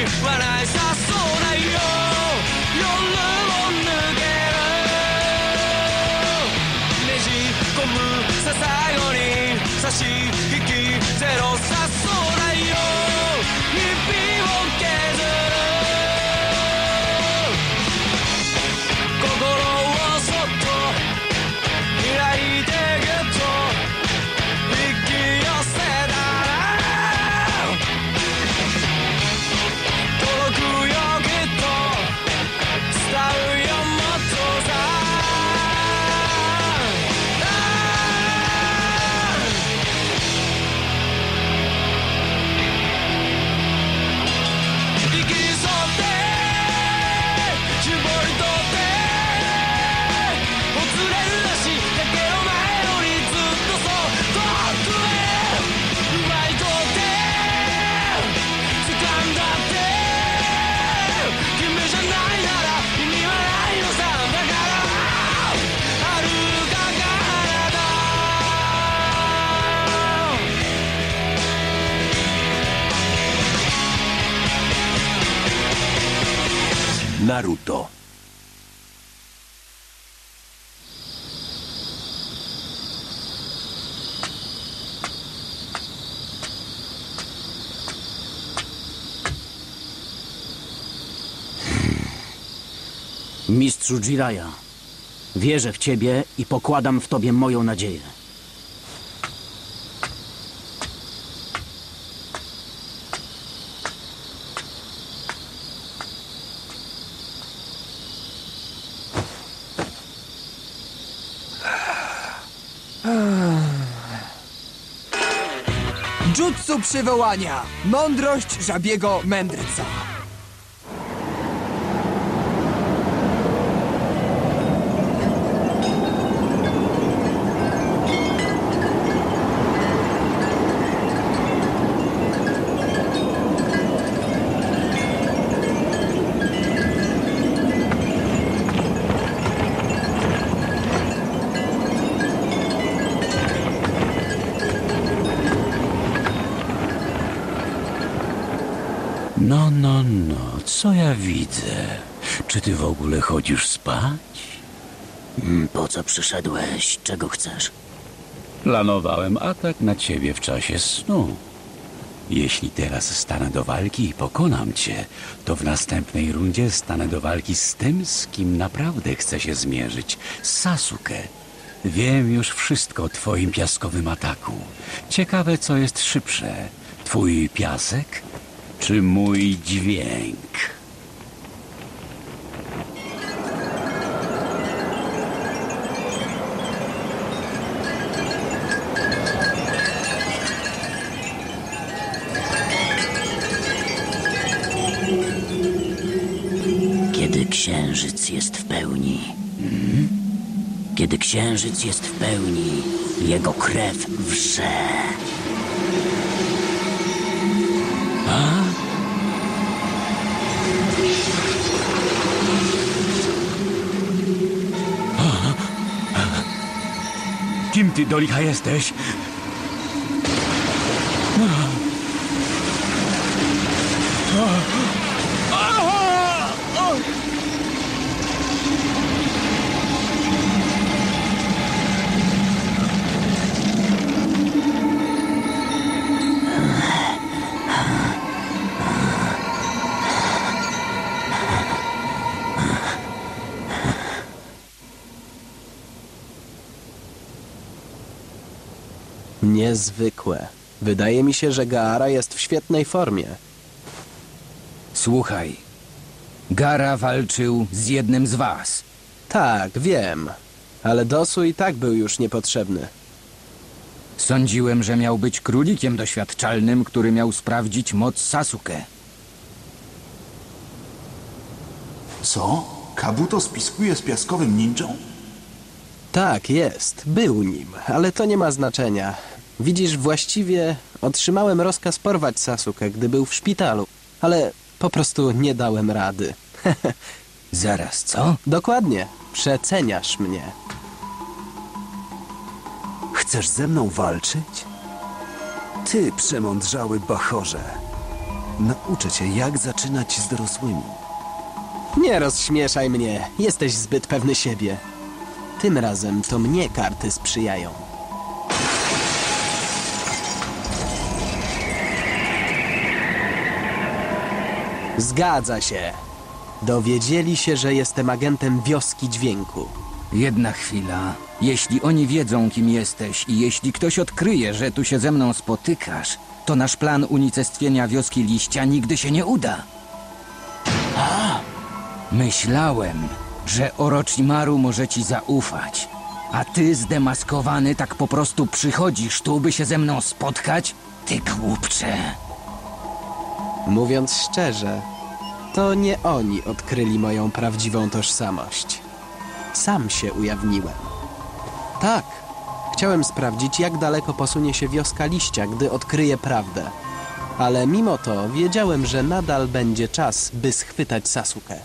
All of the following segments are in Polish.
when I saw Naruto. Mistrzu Jiraya, wierzę w ciebie i pokładam w tobie moją nadzieję. Jutsu przywołania. Mądrość żabiego mędrca. No, no, no, co ja widzę? Czy ty w ogóle chodzisz spać? Mm, Po co przyszedłeś? Czego chcesz? Planowałem atak na ciebie w czasie snu. Jeśli teraz stanę do walki i pokonam cię, to w następnej rundzie stanę do walki z tym, z kim naprawdę chcę się zmierzyć. Sasuke. Wiem już wszystko o twoim piaskowym ataku. Ciekawe, co jest szybsze. Twój piasek czy mój dźwięk? Kiedy księżyc jest w pełni. Mhm. Kiedy księżyc jest w pełni, jego krew wrze. Ty, Dolika, jesteś? Niezwykłe. Wydaje mi się, że Gaara jest w świetnej formie. Słuchaj. Gara walczył z jednym z was. Tak, wiem. Ale Dosu i tak był już niepotrzebny. Sądziłem, że miał być królikiem doświadczalnym, który miał sprawdzić moc Sasuke. Co? Kabuto spiskuje z piaskowym ninją? Tak, jest. Był nim, ale to nie ma znaczenia. Widzisz, właściwie otrzymałem rozkaz porwać Sasuke, gdy był w szpitalu, ale po prostu nie dałem rady. Zaraz, co? Dokładnie. Przeceniasz mnie. Chcesz ze mną walczyć? Ty, przemądrzały bachorze. Nauczę cię, jak zaczynać z dorosłymi. Nie rozśmieszaj mnie. Jesteś zbyt pewny siebie. Tym razem to mnie karty sprzyjają. Zgadza się. Dowiedzieli się, że jestem agentem wioski dźwięku. Jedna chwila. Jeśli oni wiedzą, kim jesteś i jeśli ktoś odkryje, że tu się ze mną spotykasz, to nasz plan unicestwienia wioski liścia nigdy się nie uda. Myślałem, że Orochimaru może ci zaufać. A ty zdemaskowany tak po prostu przychodzisz tu, by się ze mną spotkać? Ty głupcze. Mówiąc szczerze, to nie oni odkryli moją prawdziwą tożsamość. Sam się ujawniłem. Tak, chciałem sprawdzić, jak daleko posunie się wioska liścia, gdy odkryje prawdę. Ale mimo to wiedziałem, że nadal będzie czas, by schwytać Sasuke.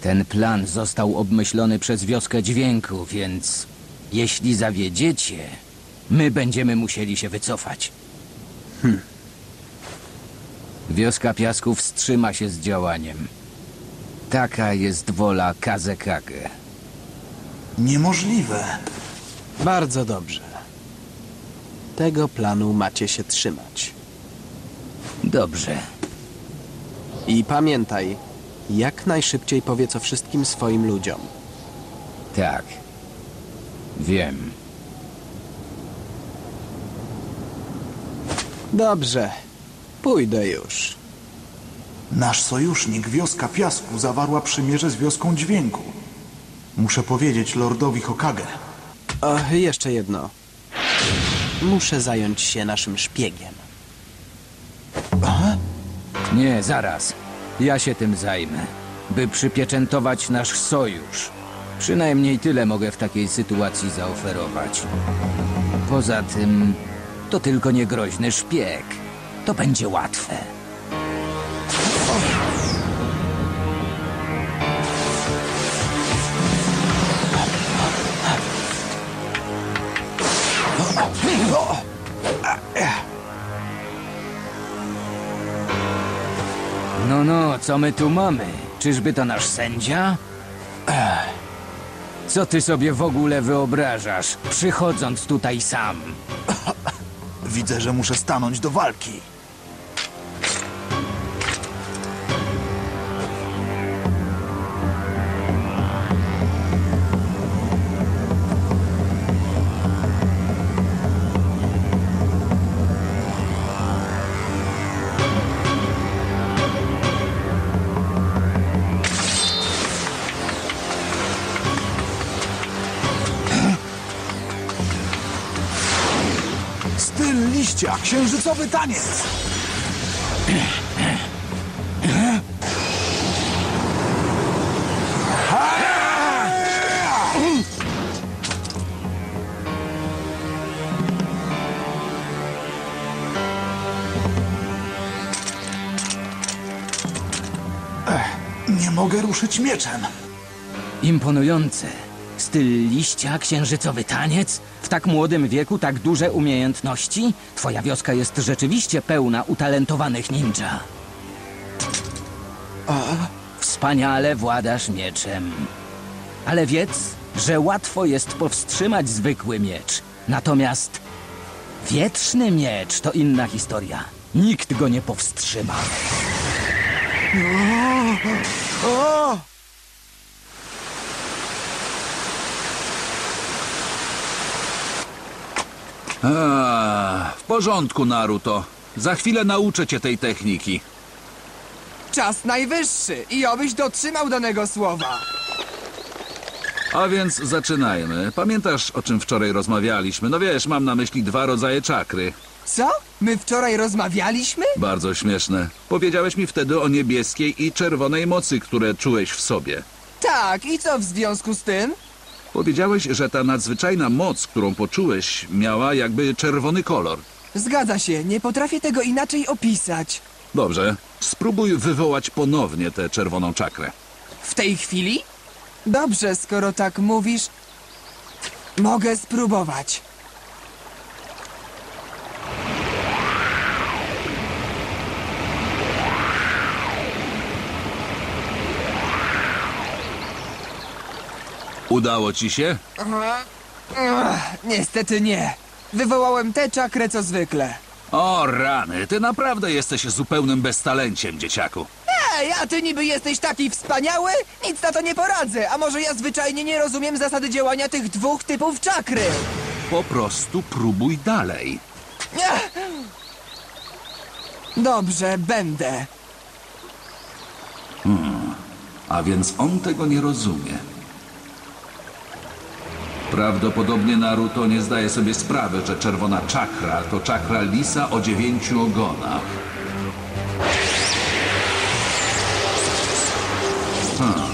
Ten plan został obmyślony przez wioskę dźwięku, więc jeśli zawiedziecie, my będziemy musieli się wycofać. Hm. Wioska Piasków wstrzyma się z działaniem. Taka jest wola Kazekage. Niemożliwe. Bardzo dobrze. Tego planu macie się trzymać. Dobrze. I pamiętaj, jak najszybciej powiedz o wszystkim swoim ludziom. Tak. Wiem. Dobrze, pójdę już. Nasz sojusznik, wioska Piasku, zawarła przymierze z wioską Dźwięku. Muszę powiedzieć lordowi Hokage. O, jeszcze jedno. Muszę zająć się naszym szpiegiem. Nie, zaraz. Ja się tym zajmę. By przypieczętować nasz sojusz. Przynajmniej tyle mogę w takiej sytuacji zaoferować. Poza tym, to tylko niegroźny szpieg. To będzie łatwe. No, no, co my tu mamy? Czyżby to nasz sędzia? Co ty sobie w ogóle wyobrażasz, przychodząc tutaj sam? Widzę, że muszę stanąć do walki. Księżycowy taniec. Nie mogę ruszyć mieczem. Imponujące. Styl liścia, księżycowy taniec? W tak młodym wieku tak duże umiejętności? Twoja wioska jest rzeczywiście pełna utalentowanych ninja. Wspaniale władasz mieczem. Ale wiedz, że łatwo jest powstrzymać zwykły miecz. Natomiast wietrzny miecz to inna historia. Nikt go nie powstrzyma. A, w porządku, Naruto. Za chwilę nauczę cię tej techniki. Czas najwyższy i obyś dotrzymał danego słowa. A więc zaczynajmy. Pamiętasz, o czym wczoraj rozmawialiśmy? No wiesz, mam na myśli dwa rodzaje czakry. Co? My wczoraj rozmawialiśmy? Bardzo śmieszne. Powiedziałeś mi wtedy o niebieskiej i czerwonej mocy, które czułeś w sobie. Tak, i co w związku z tym? Powiedziałeś, że ta nadzwyczajna moc, którą poczułeś, miała jakby czerwony kolor. Zgadza się, nie potrafię tego inaczej opisać. Dobrze, spróbuj wywołać ponownie tę czerwoną czakrę. W tej chwili? Dobrze, skoro tak mówisz. Mogę spróbować. Udało ci się? Ach, niestety nie. Wywołałem tę czakrę co zwykle. O rany, ty naprawdę jesteś zupełnym beztalenciem, dzieciaku. Ej, a ty niby jesteś taki wspaniały? Nic na to nie poradzę. A może ja zwyczajnie nie rozumiem zasady działania tych dwóch typów czakry? Po prostu próbuj dalej. Dobrze, będę. A więc on tego nie rozumie. Prawdopodobnie Naruto nie zdaje sobie sprawy, że czerwona czakra to czakra lisa o dziewięciu ogonach. Hmm.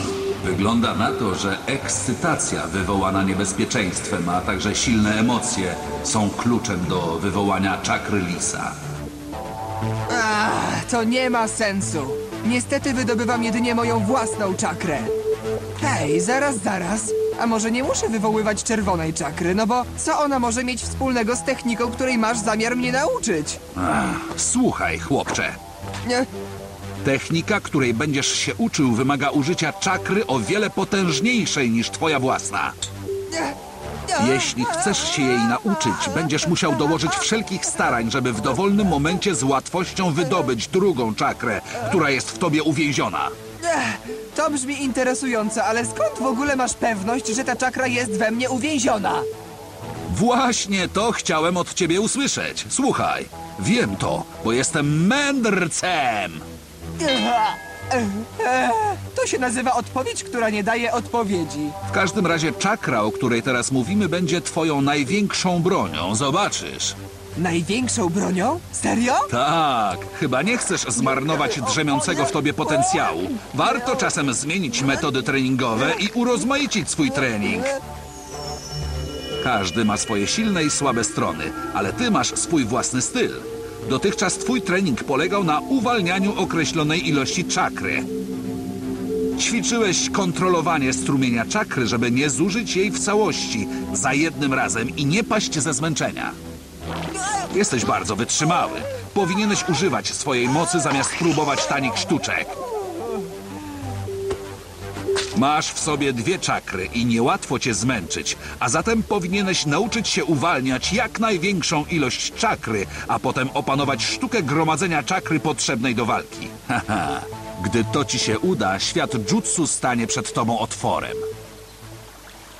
Wygląda na to, że ekscytacja wywołana niebezpieczeństwem, a także silne emocje są kluczem do wywołania czakry lisa. Ach, to nie ma sensu. Niestety wydobywam jedynie moją własną czakrę. Hej, zaraz, zaraz. A może nie muszę wywoływać czerwonej czakry, no bo co ona może mieć wspólnego z techniką, której masz zamiar mnie nauczyć? Ach, słuchaj, chłopcze. Nie, Technika, której będziesz się uczył, wymaga użycia czakry o wiele potężniejszej niż twoja własna. nie, nie. Jeśli chcesz się jej nauczyć, będziesz musiał dołożyć wszelkich starań, żeby w dowolnym momencie z łatwością wydobyć drugą czakrę, która jest w tobie uwięziona. Ech, To brzmi interesująco, ale skąd w ogóle masz pewność, że ta czakra jest we mnie uwięziona? Właśnie to chciałem od ciebie usłyszeć. Słuchaj, wiem to, bo jestem mędrcem. To się nazywa odpowiedź, która nie daje odpowiedzi. W każdym razie czakra, o której teraz mówimy, będzie twoją największą bronią. Zobaczysz. Największą bronią? Serio? Tak, chyba nie chcesz zmarnować drzemiącego w tobie potencjału. Warto czasem zmienić metody treningowe i urozmaicić swój trening. Każdy ma swoje silne i słabe strony, ale ty masz swój własny styl. Dotychczas twój trening polegał na uwalnianiu określonej ilości czakry. Ćwiczyłeś kontrolowanie strumienia czakry, żeby nie zużyć jej w całości za jednym razem i nie paść ze zmęczenia. Jesteś bardzo wytrzymały. Powinieneś używać swojej mocy zamiast próbować tanich sztuczek. Masz w sobie dwie czakry i niełatwo cię zmęczyć, a zatem powinieneś nauczyć się uwalniać jak największą ilość czakry, a potem opanować sztukę gromadzenia czakry potrzebnej do walki. Haha. Gdy to ci się uda, świat jutsu stanie przed tobą otworem.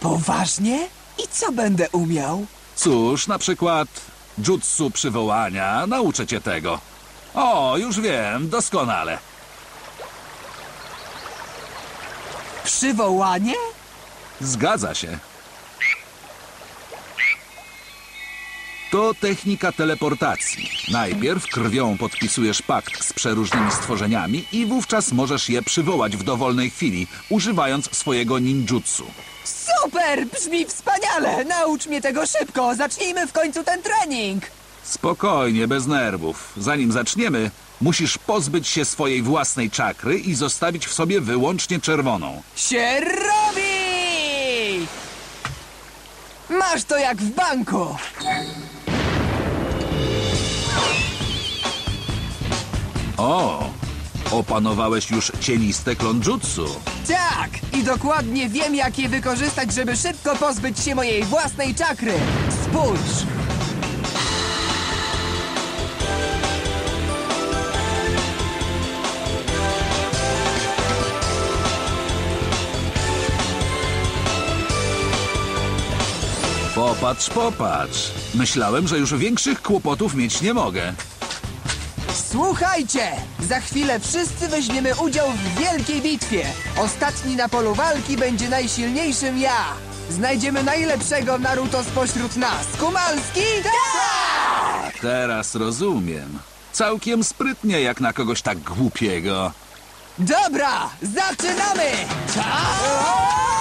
Poważnie? I co będę umiał? Cóż, na przykład jutsu przywołania, nauczę cię tego. O, już wiem, doskonale. Przywołanie? Zgadza się. To technika teleportacji. Najpierw krwią podpisujesz pakt z przeróżnymi stworzeniami i wówczas możesz je przywołać w dowolnej chwili, używając swojego ninjutsu. Super! Brzmi wspaniale! Naucz mnie tego szybko! Zacznijmy w końcu ten trening! Spokojnie, bez nerwów. Zanim zaczniemy, musisz pozbyć się swojej własnej czakry i zostawić w sobie wyłącznie czerwoną. Się robi! Masz to jak w banku! O, opanowałeś już cieniste klonjutsu. Tak! I dokładnie wiem, jak je wykorzystać, żeby szybko pozbyć się mojej własnej czakry! Spójrz! Popatrz, popatrz. Myślałem, że już większych kłopotów mieć nie mogę. Słuchajcie! Za chwilę wszyscy weźmiemy udział w wielkiej bitwie. Ostatni na polu walki będzie najsilniejszym ja. Znajdziemy najlepszego Naruto spośród nas. Kumalski? Tak! Teraz rozumiem. Całkiem sprytnie jak na kogoś tak głupiego. Dobra, zaczynamy! O,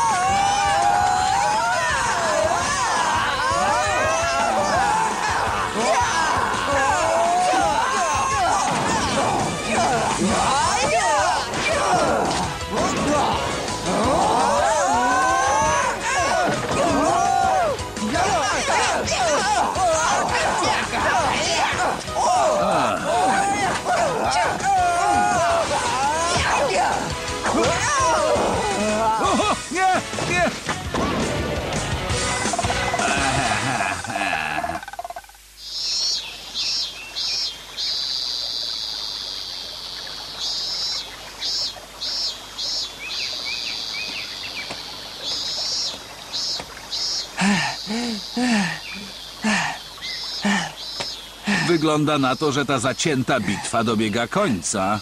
Wygląda na to, że ta zacięta bitwa dobiega końca.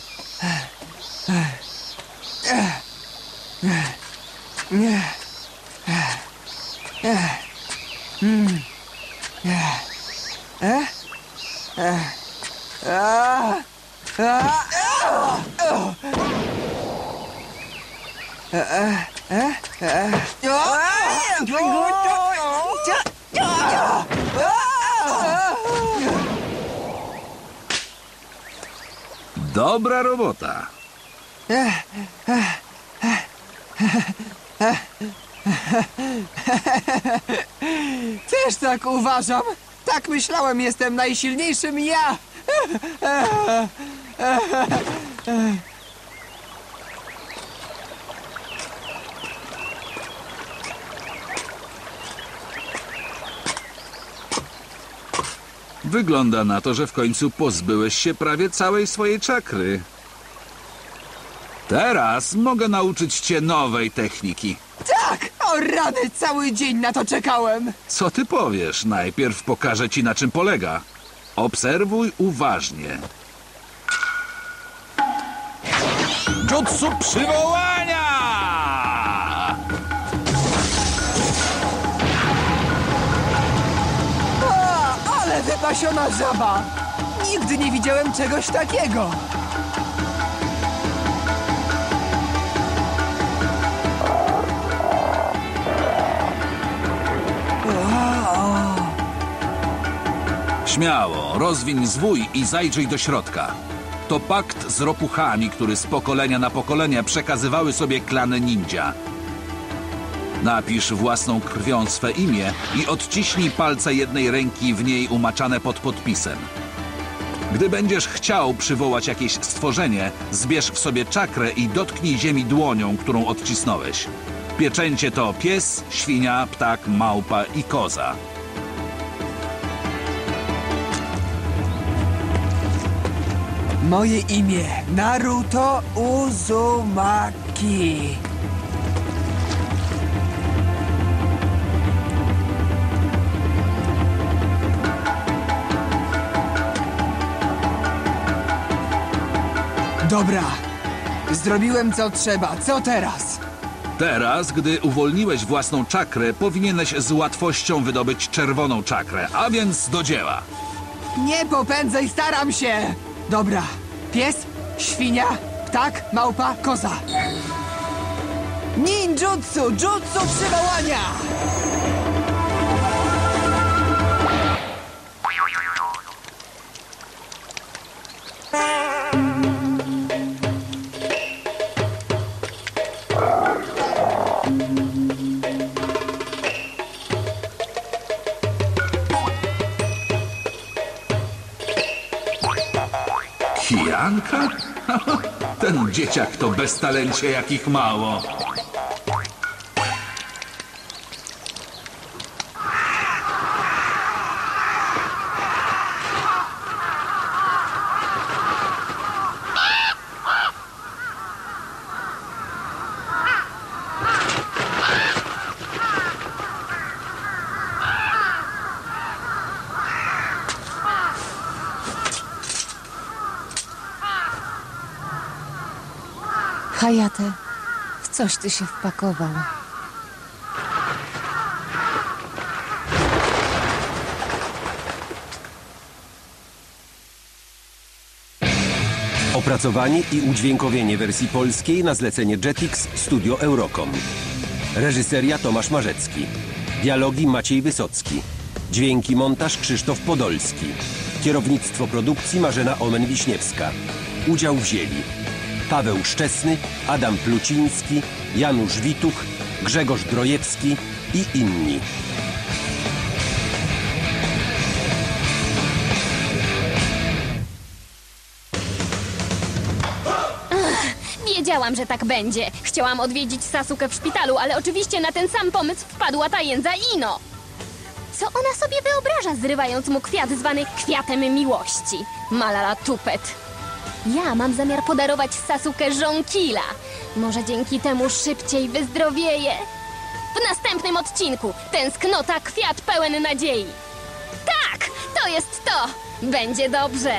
Dobra robota. Też tak uważam. Tak myślałem, jestem najsilniejszym ja. Wygląda na to, że w końcu pozbyłeś się prawie całej swojej czakry. Teraz mogę nauczyć cię nowej techniki. Tak! O rany, cały dzień na to czekałem. Co ty powiesz? Najpierw pokażę ci na czym polega. Obserwuj uważnie. Jutsu przywołania! Ale wypasiona żaba! Nigdy nie widziałem czegoś takiego. Śmiało, rozwiń zwój i zajrzyj do środka. To pakt z ropuchami, który z pokolenia na pokolenie przekazywały sobie klany ninja. Napisz własną krwią swe imię i odciśnij palce jednej ręki w niej umaczane pod podpisem. Gdy będziesz chciał przywołać jakieś stworzenie, zbierz w sobie czakrę i dotknij ziemi dłonią, którą odcisnąłeś. Pieczęcie to pies, świnia, ptak, małpa i koza. Moje imię Naruto Uzumaki. Dobra, zrobiłem co trzeba. Co teraz? Teraz, gdy uwolniłeś własną czakrę, powinieneś z łatwością wydobyć czerwoną czakrę, a więc do dzieła. Nie popędzaj, staram się! Dobra, pies, świnia, ptak, małpa, koza. Ninjutsu, jutsu przywołania! Kijanka? Ten dzieciak to beztalencie jakich mało. Hayate, w coś ty się wpakował. Opracowanie i udźwiękowienie wersji polskiej na zlecenie Jetix Studio Eurocom. Reżyseria Tomasz Marzecki. Dialogi Maciej Wysocki. Dźwięki montaż Krzysztof Podolski. Kierownictwo produkcji Marzena Omen-Wiśniewska. Udział wzięli Paweł Szczesny, Adam Pluciński, Janusz Wituch, Grzegorz Drojewski i inni. Wiedziałam, że tak będzie. Chciałam odwiedzić Sasuke w szpitalu, ale oczywiście na ten sam pomysł wpadła ta jędza Ino. Co ona sobie wyobraża, zrywając mu kwiat zwany kwiatem miłości? Malala tupet. Ja mam zamiar podarować Sasuke żonkila. Może dzięki temu szybciej wyzdrowieje. W następnym odcinku tęsknota kwiat pełen nadziei. Tak, to jest to. Będzie dobrze.